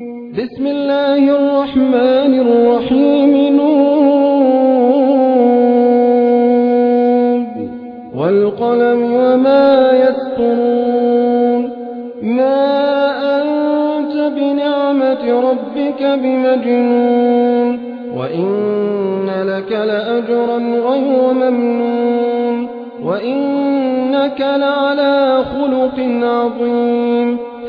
بسم الله الرحمن الرحيم نون. والقلم وما يسطرون. ما أنت بنعمة ربك بمجنون. وإن لك لأجرا غير ممنون. وإنك لعلى خلق عظيم.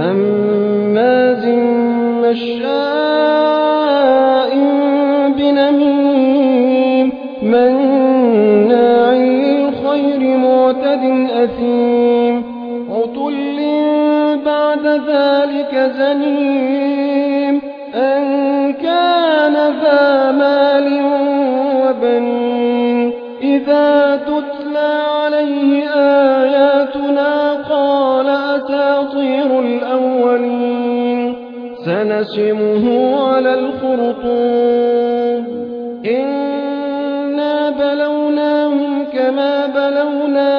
هماز مشاء بنميم مناع للخير معتد أثيم عتل بعد ذلك زنيم أن كان ذا مال وبنين إذا تتلى عليه آياتنا أساطير الأولين. سنسمه على الخرطوم. إنا بلوناهم كما بلونا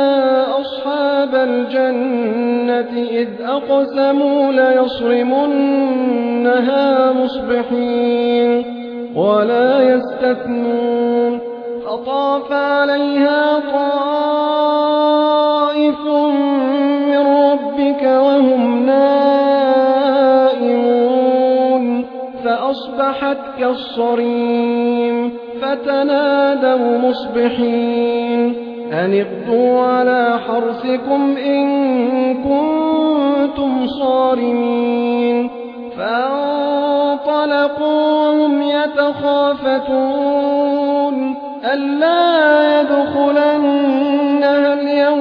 أصحاب الجنة إذ أقسموا ليصرمنها مصبحين ولا يستثنون. فطاف عليها طائف ربك وهم نائمون فأصبحت كالصريم فتنادوا مصبحين أن اغدوا على حرثكم إن كنتم صارمين فانطلقوا وهم يتخافتون ألا يدخلنها اليوم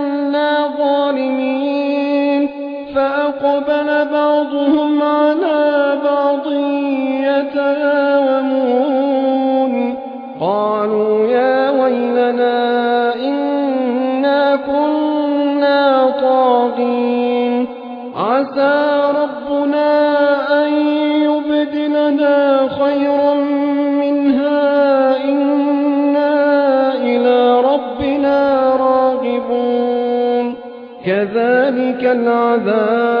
فأقبل بعضهم على بعض يتلاومون قالوا يا ويلنا إنا كنا طاغين عسى ربنا أن يبدلنا خيرا منها إنا إلى ربنا راغبون كذلك العذاب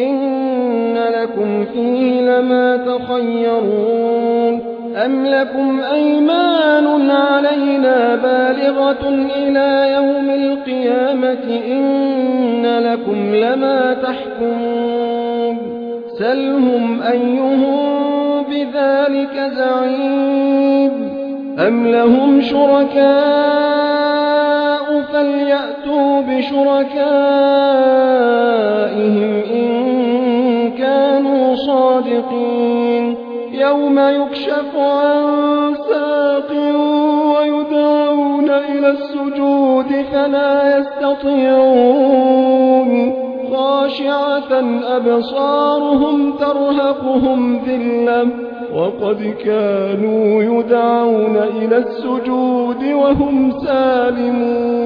إن لكم فيه لما تخيرون أم لكم أيمان علينا بالغة إلى يوم القيامة إن لكم لما تحكمون سلهم أيهم بذلك زعيم أم لهم شركاء فليأتوا بشركائهم إن كانوا صادقين. يوم يكشف عن ساق ويدعون إلى السجود فلا يستطيعون. خاشعة أبصارهم ترهقهم ذلة. وقد كانوا يدعون إلى السجود وهم سالمون.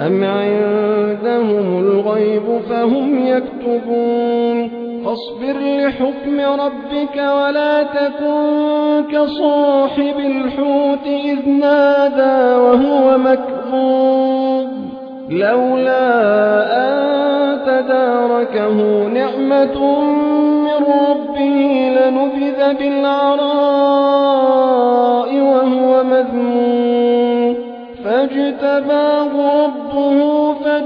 أم عندهم الغيب فهم يكتبون فاصبر لحكم ربك ولا تكن كصاحب الحوت إذ نادى وهو مكظوم لولا أن تداركه نعمة من ربه لنبذ بالعراء وهو مذموم فاجتباه ربه